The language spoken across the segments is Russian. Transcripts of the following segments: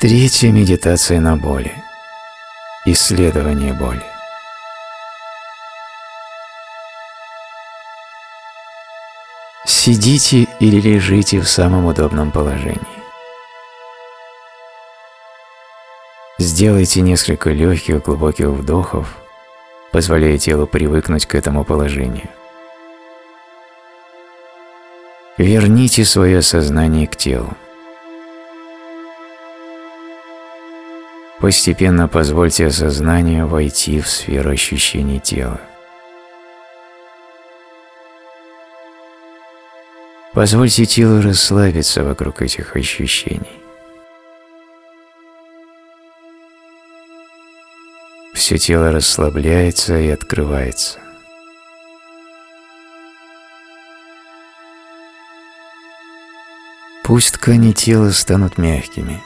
Третья медитация на боли. Исследование боли. Сидите или лежите в самом удобном положении. Сделайте несколько легких глубоких вдохов, позволяя телу привыкнуть к этому положению. Верните свое сознание к телу. Постепенно позвольте осознанию войти в сферу ощущений тела. Позвольте телу расслабиться вокруг этих ощущений. Все тело расслабляется и открывается. Пусть ткани тела станут мягкими.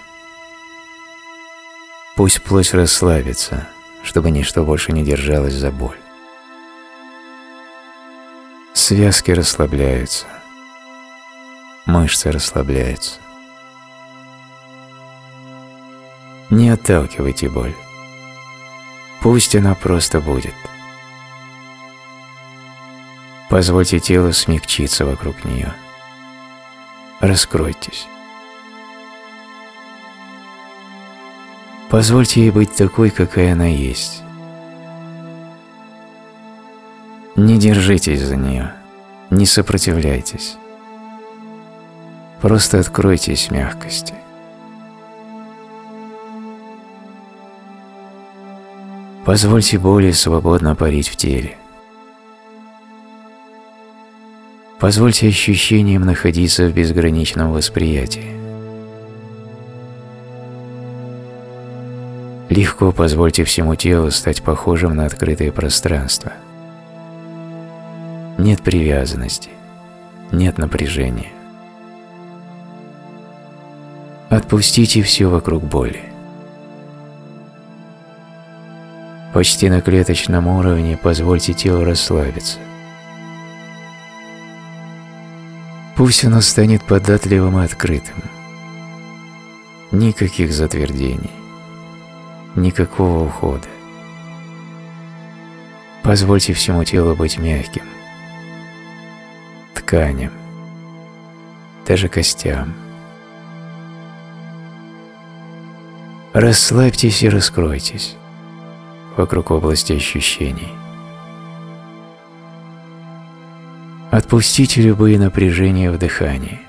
Пусть плоть расслабится, чтобы ничто больше не держалось за боль. Связки расслабляются. Мышцы расслабляются. Не отталкивайте боль. Пусть она просто будет. Позвольте телу смягчиться вокруг нее. Раскройтесь. Позвольте ей быть такой, какая она есть. Не держитесь за нее, не сопротивляйтесь. Просто откройтесь мягкости. Позвольте боли свободно парить в теле. Позвольте ощущениям находиться в безграничном восприятии. Легко позвольте всему телу стать похожим на открытое пространство. Нет привязанности, нет напряжения. Отпустите все вокруг боли. Почти на клеточном уровне позвольте телу расслабиться. Пусть оно станет податливым и открытым. Никаких затвердений никакого ухода. Позвольте всему телу быть мягким, тканям, даже костям. Расслабьтесь и раскройтесь вокруг области ощущений. Отпустите любые напряжения в дыхании.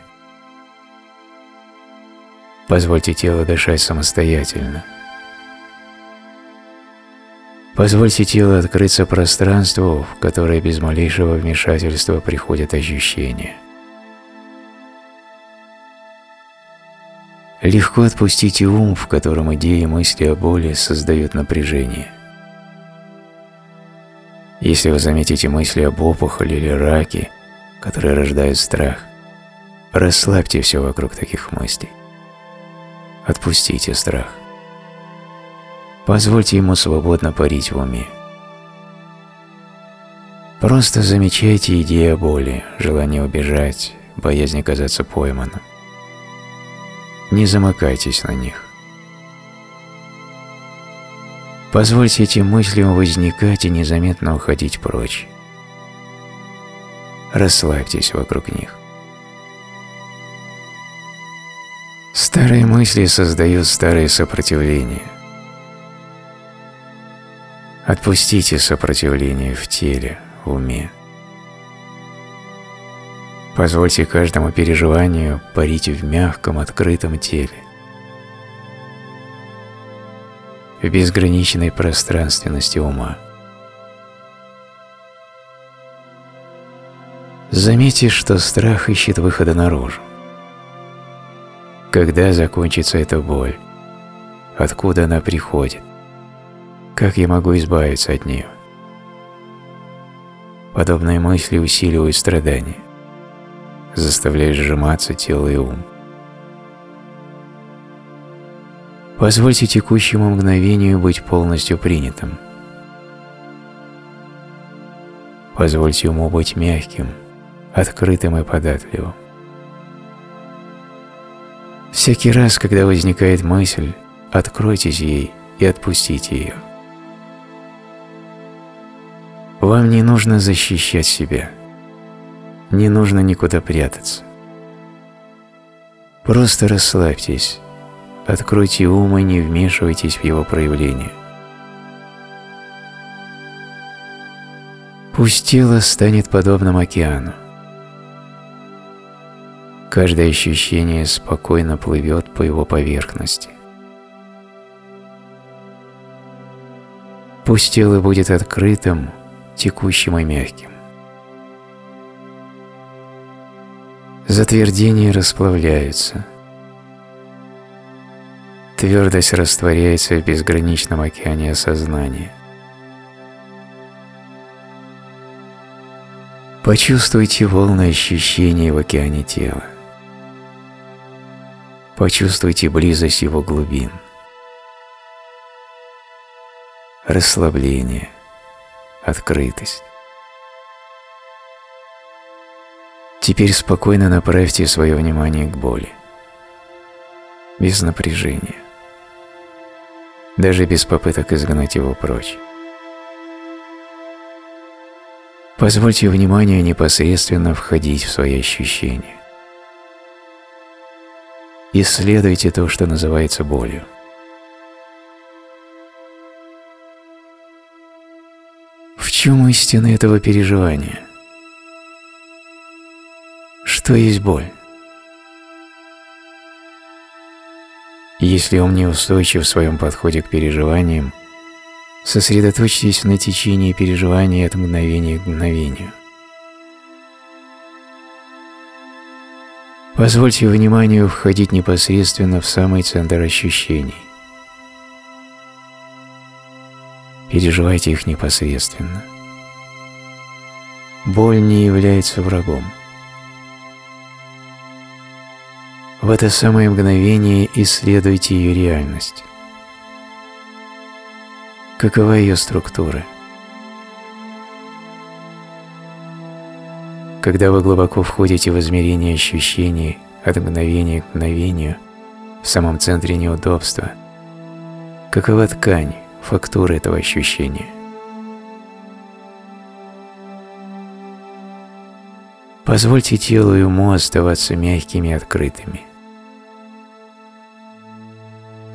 Позвольте телу дышать самостоятельно – Позвольте телу открыться пространству, в которое без малейшего вмешательства приходят ощущения. Легко отпустите ум, в котором идеи и мысли о боли создают напряжение. Если вы заметите мысли об опухоли или раке, которые рождают страх, расслабьте все вокруг таких мыслей. Отпустите страх. Позвольте ему свободно парить в уме. Просто замечайте идеи о боли, желание убежать, боязнь оказаться пойманным. Не замыкайтесь на них. Позвольте этим мыслям возникать и незаметно уходить прочь. Расслабьтесь вокруг них. Старые мысли создают старые сопротивления. Отпустите сопротивление в теле, в уме. Позвольте каждому переживанию парить в мягком, открытом теле. В безграничной пространственности ума. Заметьте, что страх ищет выхода наружу. Когда закончится эта боль? Откуда она приходит? Как я могу избавиться от нее? Подобные мысли усиливают страдания, заставляя сжиматься тело и ум. Позвольте текущему мгновению быть полностью принятым. Позвольте уму быть мягким, открытым и податливым. Всякий раз, когда возникает мысль, откройтесь ей и отпустите ее. Вам не нужно защищать себя. Не нужно никуда прятаться. Просто расслабьтесь, откройте ум и не вмешивайтесь в его проявление. Пусть тело станет подобным океану. Каждое ощущение спокойно плывет по его поверхности. Пусть тело будет открытым, текущим и мягким. Затвердения расплавляются. Твердость растворяется в безграничном океане осознания. Почувствуйте волны ощущений в океане тела. Почувствуйте близость его глубин. Расслабление, открытость. Теперь спокойно направьте свое внимание к боли. Без напряжения. Даже без попыток изгнать его прочь. Позвольте вниманию непосредственно входить в свои ощущения. Исследуйте то, что называется болью. Чем истина этого переживания? Что есть боль? Если ум неустойчив в своем подходе к переживаниям, сосредоточьтесь на течении переживания от мгновения к мгновению – Позвольте вниманию входить непосредственно в самый центр ощущений. Переживайте их непосредственно. Боль не является врагом. В это самое мгновение исследуйте ее реальность. Какова ее структура? Когда вы глубоко входите в измерение ощущений от мгновения к мгновению в самом центре неудобства, какова ткань, фактура этого ощущения? Позвольте телу и уму оставаться мягкими и открытыми.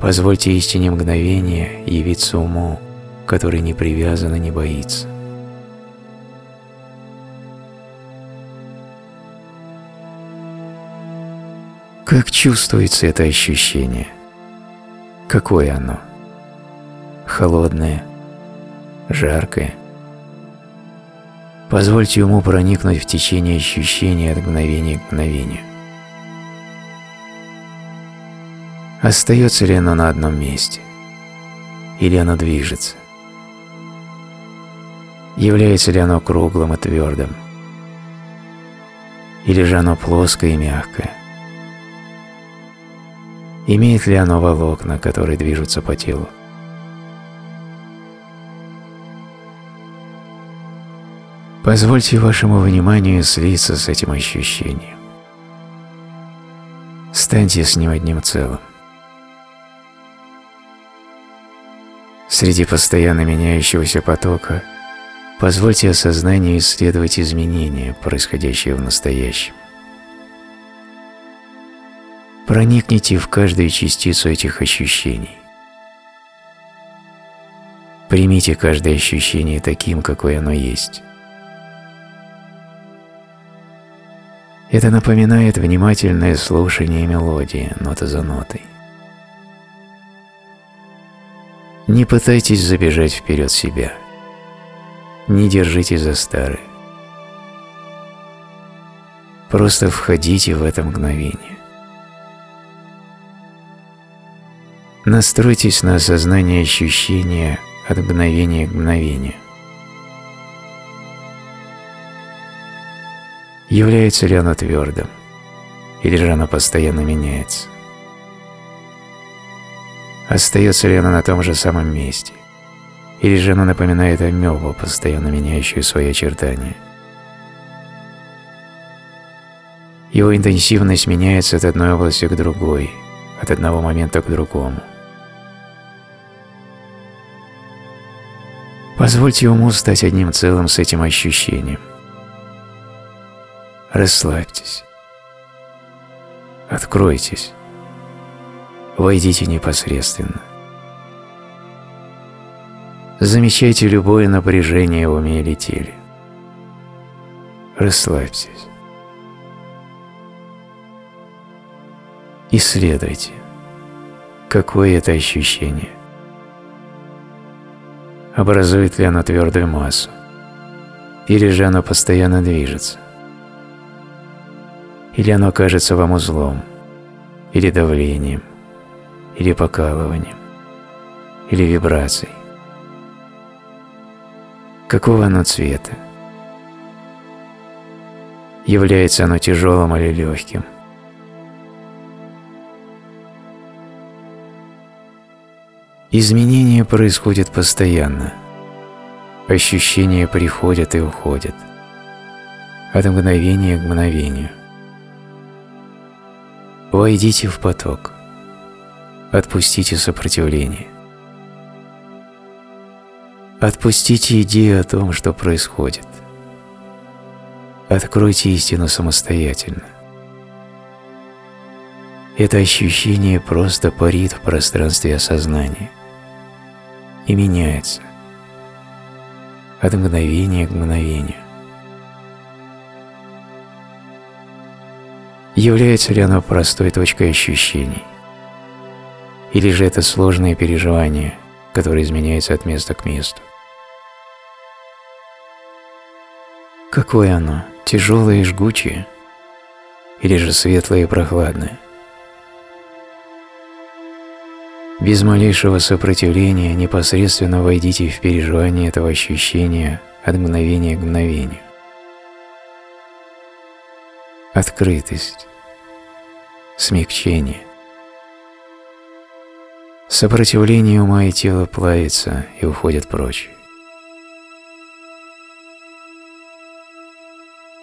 Позвольте истине мгновения явиться уму, который не привязан и не боится. Как чувствуется это ощущение? Какое оно? Холодное? Жаркое? Позвольте ему проникнуть в течение ощущения от мгновения к мгновению. Остается ли оно на одном месте? Или оно движется? Является ли оно круглым и твердым? Или же оно плоское и мягкое? Имеет ли оно волокна, которые движутся по телу? Позвольте вашему вниманию слиться с этим ощущением. Станьте с ним одним целым. Среди постоянно меняющегося потока позвольте осознанию исследовать изменения, происходящие в настоящем. Проникните в каждую частицу этих ощущений. Примите каждое ощущение таким, какое оно есть. Это напоминает внимательное слушание мелодии, нота за нотой. Не пытайтесь забежать вперед себя. Не держите за старое. Просто входите в это мгновение. Настройтесь на осознание ощущения от мгновения к мгновению. Является ли оно твердым, или же оно постоянно меняется? Остается ли оно на том же самом месте, или же оно напоминает амебу, постоянно меняющую свои очертания? Его интенсивность меняется от одной области к другой – от одного момента к другому. Позвольте уму стать одним целым с этим ощущением. Расслабьтесь. Откройтесь. Войдите непосредственно. Замечайте любое напряжение в уме или теле. Расслабьтесь. Исследуйте, какое это ощущение. Образует ли оно твердую массу, или же оно постоянно движется, или оно кажется вам узлом, или давлением, или покалыванием, или вибрацией. Какого оно цвета? Является оно тяжелым или легким? Изменения происходят постоянно. Ощущения приходят и уходят. От мгновения к мгновению. Войдите в поток. Отпустите сопротивление. Отпустите идею о том, что происходит. Откройте истину самостоятельно. Это ощущение просто парит в пространстве осознания и меняется от мгновения к мгновению. Является ли оно простой точкой ощущений? Или же это сложное переживание, которое изменяется от места к месту? Какое оно? Тяжелое и жгучее? Или же светлое и прохладное? Без малейшего сопротивления непосредственно войдите в переживание этого ощущения от мгновения к мгновению. Открытость, смягчение. Сопротивление ума и тела плавится и уходит прочь.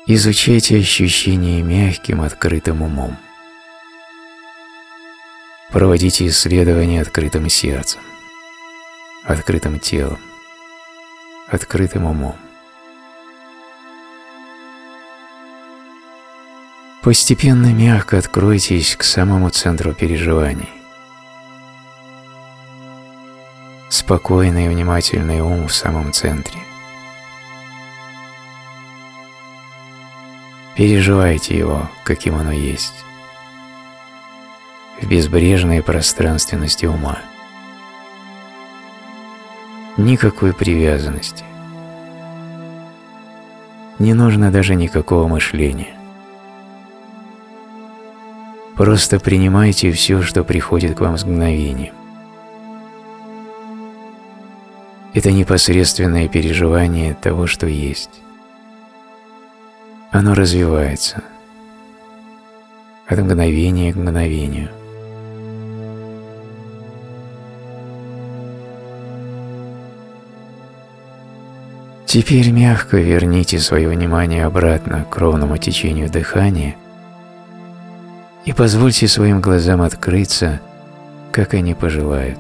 Изучайте ощущения мягким, открытым умом. Проводите исследования открытым сердцем, открытым телом, открытым умом. Постепенно мягко откройтесь к самому центру переживаний. Спокойный и внимательный ум в самом центре. Переживайте его, каким оно есть в безбрежной пространственности ума. Никакой привязанности. Не нужно даже никакого мышления. Просто принимайте все, что приходит к вам с мгновением. Это непосредственное переживание того, что есть. Оно развивается от мгновения к мгновению. Теперь мягко верните свое внимание обратно к ровному течению дыхания и позвольте своим глазам открыться, как они пожелают.